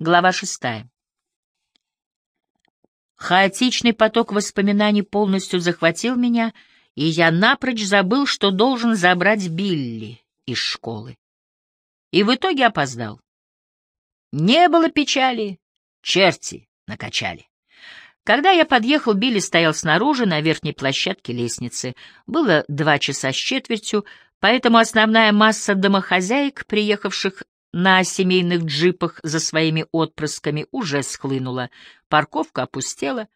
Глава шестая. Хаотичный поток воспоминаний полностью захватил меня, и я напрочь забыл, что должен забрать Билли из школы. И в итоге опоздал. Не было печали, черти накачали. Когда я подъехал, Билли стоял снаружи, на верхней площадке лестницы. Было два часа с четвертью, поэтому основная масса домохозяек, приехавших на семейных джипах за своими отпрысками уже схлынула, парковка опустела.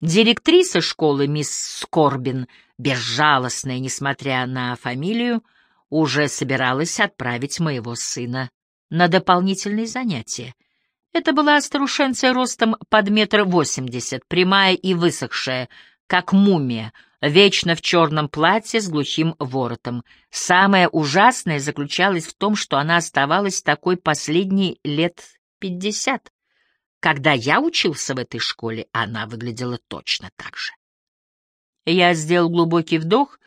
Директриса школы, мисс Скорбин, безжалостная, несмотря на фамилию, уже собиралась отправить моего сына на дополнительные занятия. Это была старушенция ростом под метр восемьдесят, прямая и высохшая, как мумия, вечно в черном платье с глухим воротом. Самое ужасное заключалось в том, что она оставалась такой последние лет пятьдесят. Когда я учился в этой школе, она выглядела точно так же. Я сделал глубокий вдох,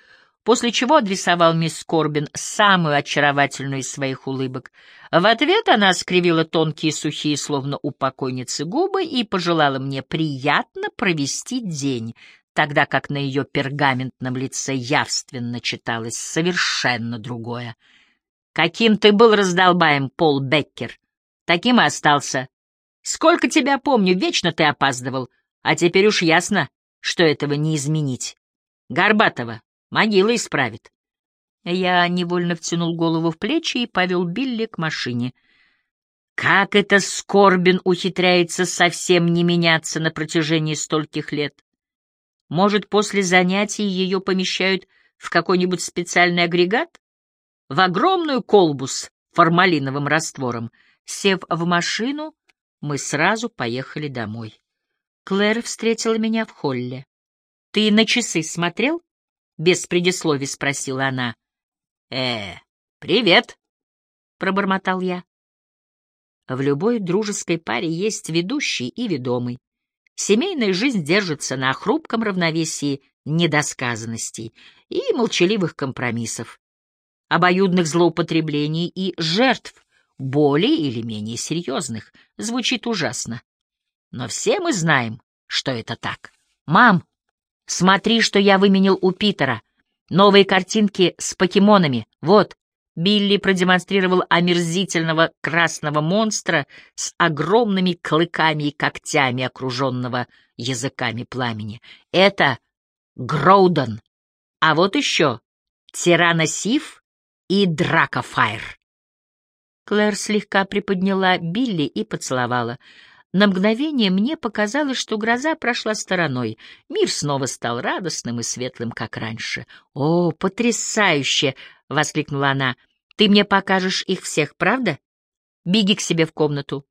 после чего адресовал мисс Корбин самую очаровательную из своих улыбок. В ответ она скривила тонкие сухие, словно у покойницы, губы и пожелала мне приятно провести день, тогда как на ее пергаментном лице явственно читалось совершенно другое. «Каким ты был раздолбаем, Пол Беккер? Таким и остался. Сколько тебя помню, вечно ты опаздывал, а теперь уж ясно, что этого не изменить. Горбатова могила исправит». Я невольно втянул голову в плечи и повел Билли к машине. Как это Скорбин ухитряется совсем не меняться на протяжении стольких лет? Может, после занятий ее помещают в какой-нибудь специальный агрегат? В огромную колбу с формалиновым раствором. Сев в машину, мы сразу поехали домой. Клэр встретила меня в холле. — Ты на часы смотрел? — без предисловий спросила она. — Э, привет, — пробормотал я. В любой дружеской паре есть ведущий и ведомый. Семейная жизнь держится на хрупком равновесии недосказанностей и молчаливых компромиссов, обоюдных злоупотреблений и жертв, более или менее серьезных. Звучит ужасно. Но все мы знаем, что это так. «Мам, смотри, что я выменил у Питера. Новые картинки с покемонами. Вот, Билли продемонстрировал омерзительного красного монстра с огромными клыками и когтями, окруженного языками пламени. Это Гроудон. А вот еще Тираносив и Дракофайр. Клэр слегка приподняла Билли и поцеловала. На мгновение мне показалось, что гроза прошла стороной. Мир снова стал радостным и светлым, как раньше. «О, потрясающе!» — воскликнула она. Ты мне покажешь их всех, правда? Беги к себе в комнату.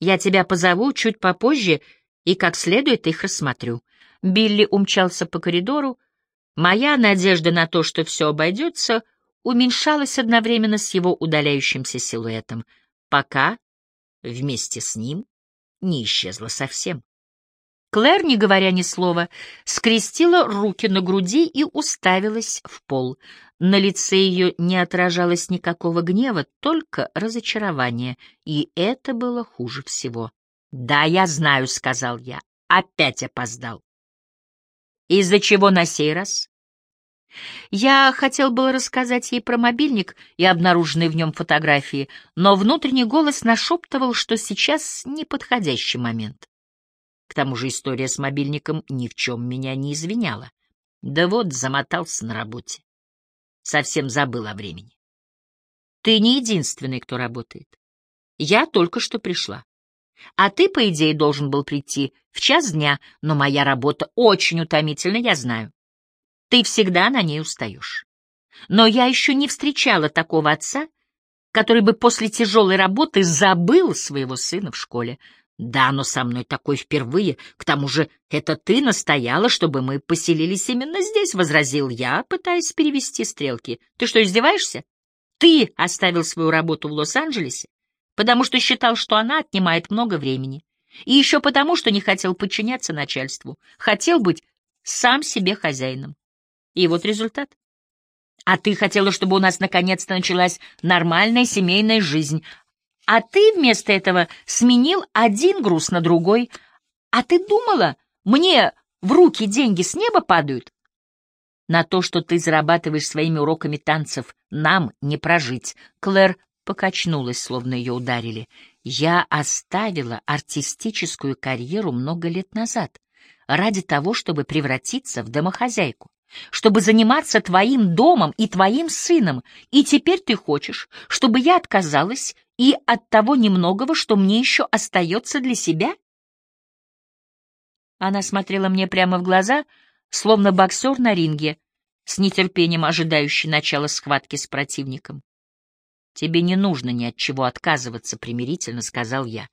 Я тебя позову чуть попозже и как следует их рассмотрю. Билли умчался по коридору. Моя надежда на то, что все обойдется, уменьшалась одновременно с его удаляющимся силуэтом, пока вместе с ним не исчезла совсем. Клэр, не говоря ни слова, скрестила руки на груди и уставилась в пол. На лице ее не отражалось никакого гнева, только разочарование, и это было хуже всего. «Да, я знаю», — сказал я, — «опять опоздал». «Из-за чего на сей раз?» Я хотел было рассказать ей про мобильник и обнаруженные в нем фотографии, но внутренний голос нашептывал, что сейчас неподходящий момент. К тому же история с мобильником ни в чем меня не извиняла. Да вот, замотался на работе. Совсем забыл о времени. Ты не единственный, кто работает. Я только что пришла. А ты, по идее, должен был прийти в час дня, но моя работа очень утомительна, я знаю. Ты всегда на ней устаешь. Но я еще не встречала такого отца, который бы после тяжелой работы забыл своего сына в школе. Да, но со мной такой впервые. К тому же это ты настояла, чтобы мы поселились именно здесь, — возразил я, пытаясь перевести стрелки. Ты что, издеваешься? Ты оставил свою работу в Лос-Анджелесе, потому что считал, что она отнимает много времени. И еще потому, что не хотел подчиняться начальству. Хотел быть сам себе хозяином. И вот результат. А ты хотела, чтобы у нас наконец-то началась нормальная семейная жизнь, А ты вместо этого сменил один груз на другой. А ты думала, мне в руки деньги с неба падают? На то, что ты зарабатываешь своими уроками танцев, нам не прожить. Клэр покачнулась, словно ее ударили. Я оставила артистическую карьеру много лет назад ради того, чтобы превратиться в домохозяйку, чтобы заниматься твоим домом и твоим сыном, и теперь ты хочешь, чтобы я отказалась и от того немногого, что мне еще остается для себя? Она смотрела мне прямо в глаза, словно боксер на ринге, с нетерпением ожидающий начала схватки с противником. «Тебе не нужно ни от чего отказываться», — примирительно сказал я.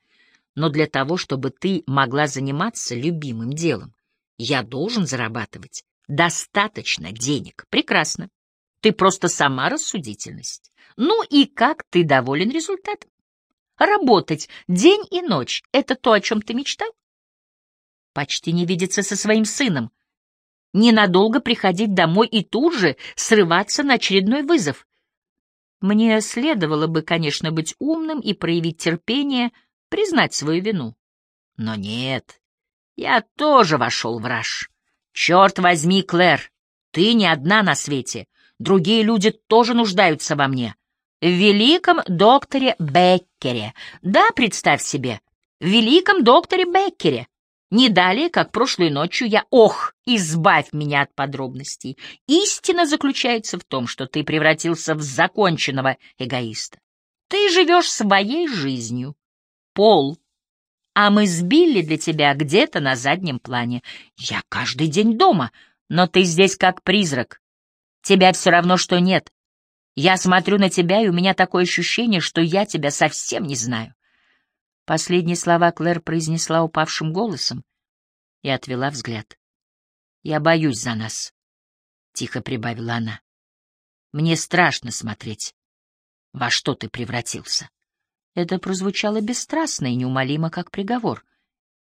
«Но для того, чтобы ты могла заниматься любимым делом, я должен зарабатывать достаточно денег. Прекрасно. Ты просто сама рассудительность. Ну и как ты доволен результатом? Работать день и ночь — это то, о чем ты мечтал? Почти не видеться со своим сыном. Ненадолго приходить домой и тут же срываться на очередной вызов. Мне следовало бы, конечно, быть умным и проявить терпение, признать свою вину. Но нет, я тоже вошел в раж. Черт возьми, Клэр, ты не одна на свете. Другие люди тоже нуждаются во мне. В великом докторе Беккере. Да, представь себе, в великом докторе Беккере. Не далее, как прошлой ночью я... Ох, избавь меня от подробностей. Истина заключается в том, что ты превратился в законченного эгоиста. Ты живешь своей жизнью. Пол. А мы с Билли для тебя где-то на заднем плане. Я каждый день дома, но ты здесь как призрак. Тебя все равно, что нет. Я смотрю на тебя, и у меня такое ощущение, что я тебя совсем не знаю. Последние слова Клэр произнесла упавшим голосом и отвела взгляд. «Я боюсь за нас», — тихо прибавила она. «Мне страшно смотреть, во что ты превратился». Это прозвучало бесстрастно и неумолимо, как приговор.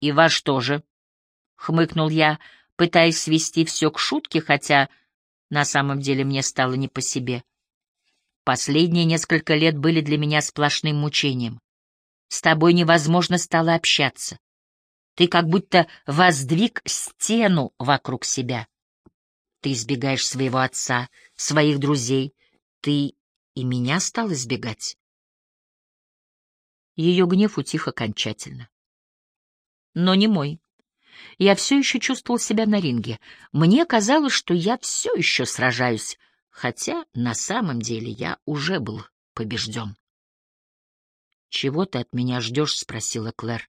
«И во что же?» — хмыкнул я, пытаясь свести все к шутке, хотя на самом деле мне стало не по себе. Последние несколько лет были для меня сплошным мучением. С тобой невозможно стало общаться. Ты как будто воздвиг стену вокруг себя. Ты избегаешь своего отца, своих друзей. Ты и меня стал избегать. Ее гнев утих окончательно. Но не мой. Я все еще чувствовал себя на ринге. Мне казалось, что я все еще сражаюсь, хотя на самом деле я уже был побежден. «Чего ты от меня ждешь?» — спросила Клэр,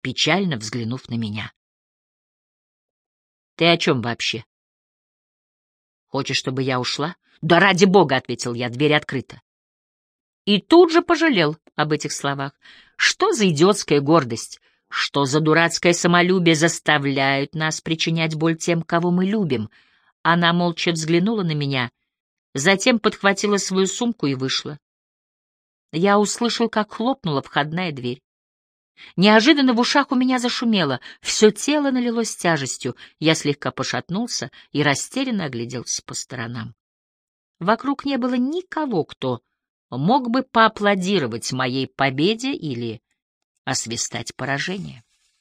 печально взглянув на меня. «Ты о чем вообще?» «Хочешь, чтобы я ушла?» «Да ради бога!» — ответил я, дверь открыта. И тут же пожалел об этих словах. Что за идиотская гордость? Что за дурацкое самолюбие заставляют нас причинять боль тем, кого мы любим? Она молча взглянула на меня, затем подхватила свою сумку и вышла. Я услышал, как хлопнула входная дверь. Неожиданно в ушах у меня зашумело, все тело налилось тяжестью, я слегка пошатнулся и растерянно огляделся по сторонам. Вокруг не было никого, кто мог бы поаплодировать моей победе или освистать поражение.